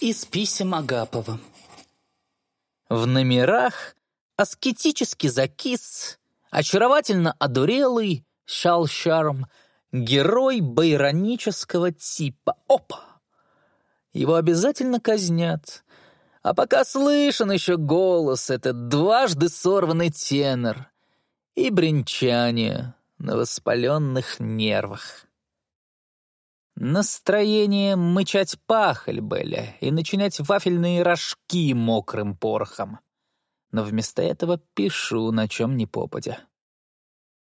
из писем Агапова. В номерах аскетически закис, очаровательно одурелый, шалшарм, герой байронического типа. Опа! Его обязательно казнят. А пока слышен еще голос, этот дважды сорванный тенор и бренчание на воспаленных нервах. Настроение мычать пахаль были и начинять вафельные рожки мокрым порохом. Но вместо этого пишу, на чем ни попадя.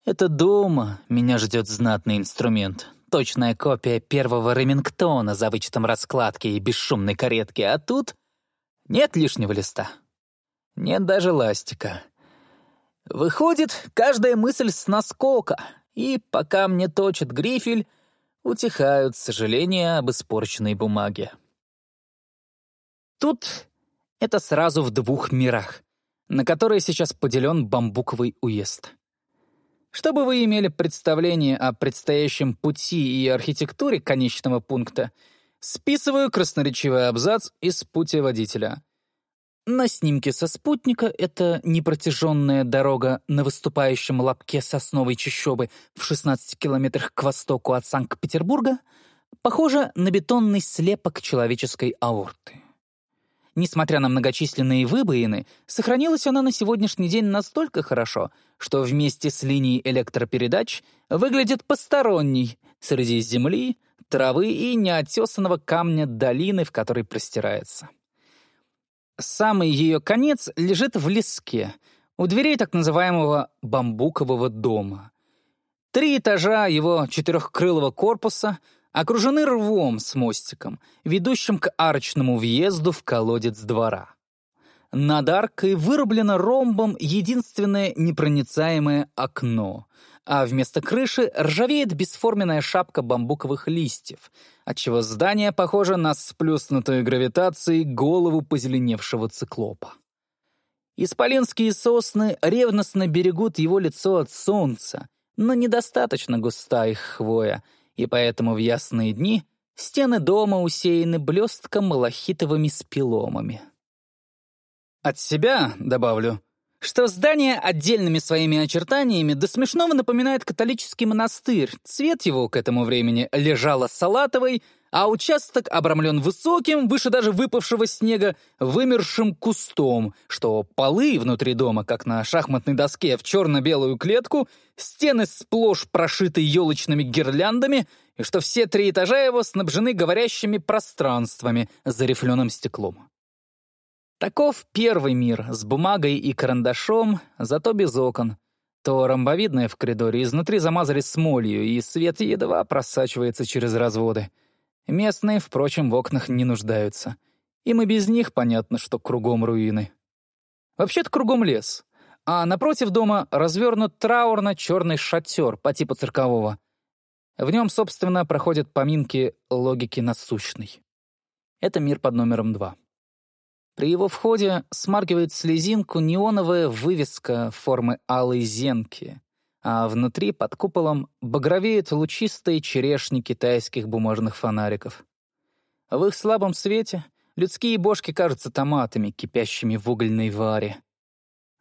Это дома меня ждет знатный инструмент. Точная копия первого Ремингтона за вычетом раскладки и бесшумной каретки, а тут нет лишнего листа. Нет даже ластика. Выходит, каждая мысль с наскока, и пока мне точит грифель, утихают сожаления об испорченной бумаге. Тут это сразу в двух мирах, на которые сейчас поделен бамбуковый уезд. Чтобы вы имели представление о предстоящем пути и архитектуре конечного пункта, списываю красноречивый абзац из путеводителя. На снимке со спутника это непротяженная дорога на выступающем лобке сосновой чащобы в 16 километрах к востоку от Санкт-Петербурга похожа на бетонный слепок человеческой аорты. Несмотря на многочисленные выбоины, сохранилась она на сегодняшний день настолько хорошо, что вместе с линией электропередач выглядит посторонней среди земли, травы и неотесанного камня долины, в которой простирается. Самый ее конец лежит в леске, у дверей так называемого «бамбукового дома». Три этажа его четырехкрылого корпуса окружены рвом с мостиком, ведущим к арочному въезду в колодец двора. Над аркой вырублено ромбом единственное непроницаемое окно, а вместо крыши ржавеет бесформенная шапка бамбуковых листьев, отчего здание похоже на сплюснутую гравитацией голову позеленевшего циклопа. Исполинские сосны ревностно берегут его лицо от солнца, но недостаточно густа их хвоя, и поэтому в ясные дни стены дома усеяны блестком малахитовыми спиломами. От себя добавлю, что здание отдельными своими очертаниями до смешного напоминает католический монастырь. Цвет его к этому времени лежало салатовый, а участок обрамлен высоким, выше даже выпавшего снега, вымершим кустом, что полы внутри дома, как на шахматной доске в черно-белую клетку, стены сплошь прошиты елочными гирляндами, и что все три этажа его снабжены говорящими пространствами за рифленым стеклом. Таков первый мир с бумагой и карандашом, зато без окон. То ромбовидное в коридоре изнутри замазали смолью, и свет едва просачивается через разводы. Местные, впрочем, в окнах не нуждаются. Им и без них понятно, что кругом руины. Вообще-то кругом лес. А напротив дома развернут траурно-черный шатер по типу циркового. В нем, собственно, проходят поминки логики насущной. Это мир под номером два. При его входе смаргивает слезинку неоновая вывеска формы алой зенки, а внутри, под куполом, багровеют лучистые черешни китайских бумажных фонариков. В их слабом свете людские бошки кажутся томатами, кипящими в угольной варе.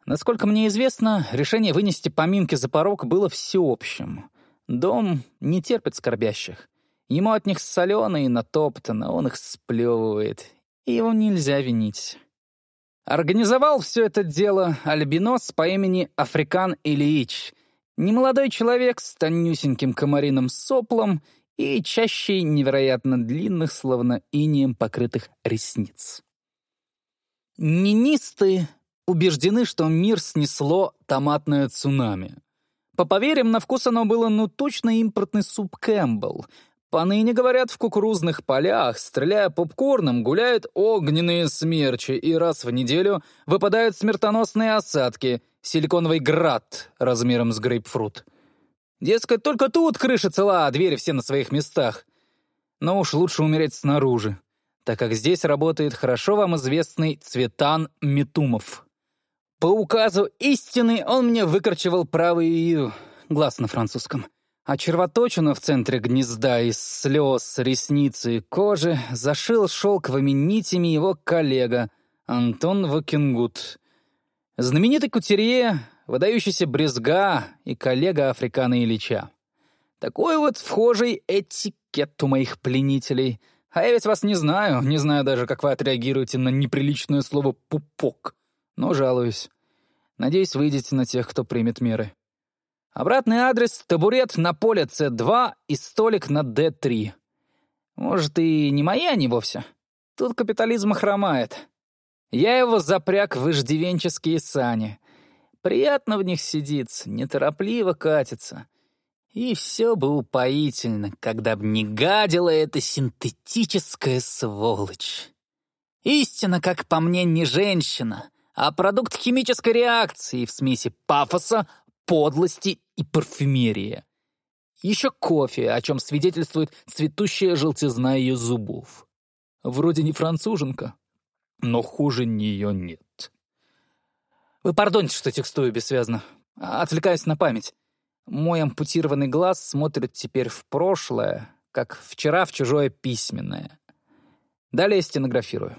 Насколько мне известно, решение вынести поминки за порог было всеобщим. Дом не терпит скорбящих. Ему от них солено и натоптано, он их сплевывает, его нельзя винить. Организовал все это дело альбинос по имени Африкан Ильич, немолодой человек с тонюсеньким комариным соплом и чаще невероятно длинных, словно инием покрытых ресниц. Нинисты убеждены, что мир снесло томатное цунами. По поверьям, на вкус оно было ну точно импортный суп Кэмпбелл, Поныне, говорят, в кукурузных полях, стреляя попкорном, гуляют огненные смерчи, и раз в неделю выпадают смертоносные осадки, силиконовый град размером с грейпфрут. Дескать, только тут крыша цела, а двери все на своих местах. Но уж лучше умереть снаружи, так как здесь работает хорошо вам известный Цветан Метумов. По указу истины он мне выкорчевал правый глаз на французском — а червоточину в центре гнезда из слез, ресницы и кожи зашил шелковыми нитями его коллега Антон Вакингут. Знаменитый кутерье, выдающийся брезга и коллега Африкана Ильича. Такой вот вхожий этикет у моих пленителей. А я ведь вас не знаю, не знаю даже, как вы отреагируете на неприличное слово «пупок». Но жалуюсь. Надеюсь, выйдете на тех, кто примет меры. Обратный адрес — табурет на поле С2 и столик на Д3. Может, и не мои они вовсе. Тут капитализм хромает. Я его запряг в иждивенческие сани. Приятно в них сидится, неторопливо катится. И все бы упоительно, когда б не гадила эта синтетическая сволочь. Истина, как по мне, не женщина, а продукт химической реакции в смеси пафоса, подлости и парфюмерии. Еще кофе, о чем свидетельствует цветущая желтизна ее зубов. Вроде не француженка, но хуже нее нет. Вы пардоните, что текстую бессвязно. Отвлекаюсь на память. Мой ампутированный глаз смотрит теперь в прошлое, как вчера в чужое письменное. Далее стенографирую.